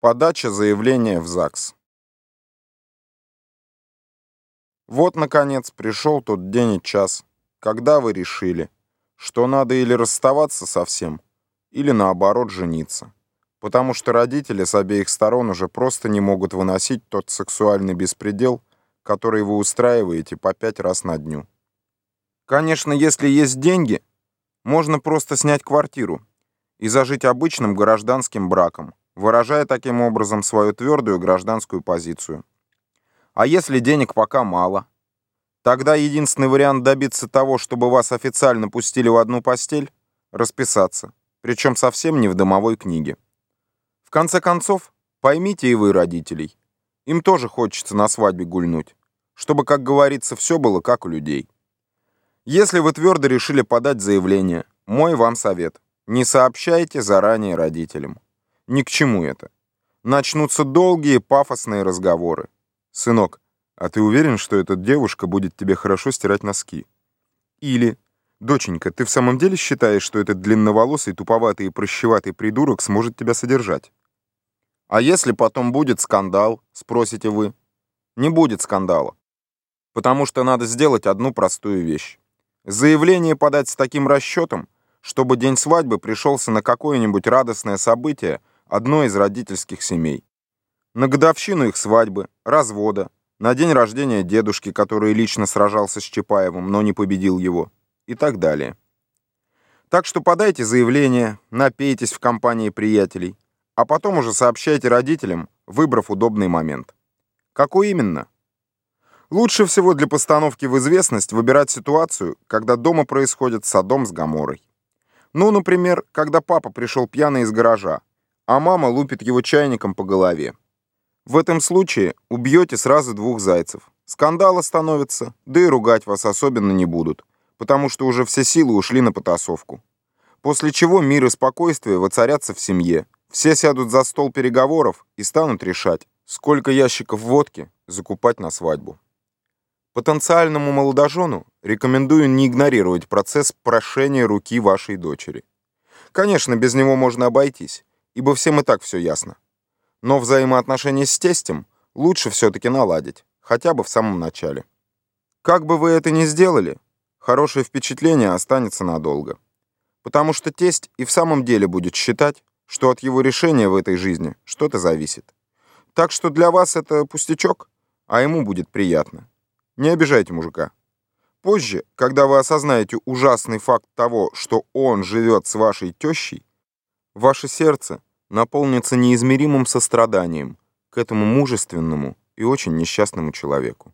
Подача заявления в ЗАГС. Вот, наконец, пришел тот день и час, когда вы решили, что надо или расставаться совсем, или наоборот жениться. Потому что родители с обеих сторон уже просто не могут выносить тот сексуальный беспредел, который вы устраиваете по пять раз на дню. Конечно, если есть деньги, можно просто снять квартиру и зажить обычным гражданским браком, выражая таким образом свою твердую гражданскую позицию. А если денег пока мало? Тогда единственный вариант добиться того, чтобы вас официально пустили в одну постель – расписаться, причем совсем не в домовой книге. В конце концов, поймите и вы родителей. Им тоже хочется на свадьбе гульнуть, чтобы, как говорится, все было как у людей. Если вы твердо решили подать заявление, мой вам совет – не сообщайте заранее родителям. Ни к чему это. Начнутся долгие пафосные разговоры. «Сынок, а ты уверен, что эта девушка будет тебе хорошо стирать носки?» Или «Доченька, ты в самом деле считаешь, что этот длинноволосый, туповатый и прыщеватый придурок сможет тебя содержать?» «А если потом будет скандал?» — спросите вы. Не будет скандала. Потому что надо сделать одну простую вещь. Заявление подать с таким расчетом, чтобы день свадьбы пришелся на какое-нибудь радостное событие, одной из родительских семей. На годовщину их свадьбы, развода, на день рождения дедушки, который лично сражался с Чапаевым, но не победил его, и так далее. Так что подайте заявление, напейтесь в компании приятелей, а потом уже сообщайте родителям, выбрав удобный момент. Какой именно? Лучше всего для постановки в известность выбирать ситуацию, когда дома происходит садом с Гаморой. Ну, например, когда папа пришел пьяный из гаража, а мама лупит его чайником по голове. В этом случае убьете сразу двух зайцев. Скандал остановится, да и ругать вас особенно не будут, потому что уже все силы ушли на потасовку. После чего мир и спокойствие воцарятся в семье. Все сядут за стол переговоров и станут решать, сколько ящиков водки закупать на свадьбу. Потенциальному молодожену рекомендую не игнорировать процесс прошения руки вашей дочери. Конечно, без него можно обойтись, ибо всем и так все ясно. Но взаимоотношения с тестем лучше все-таки наладить, хотя бы в самом начале. Как бы вы это ни сделали, хорошее впечатление останется надолго. Потому что тесть и в самом деле будет считать, что от его решения в этой жизни что-то зависит. Так что для вас это пустячок, а ему будет приятно. Не обижайте мужика. Позже, когда вы осознаете ужасный факт того, что он живет с вашей тещей, ваше сердце наполнится неизмеримым состраданием к этому мужественному и очень несчастному человеку.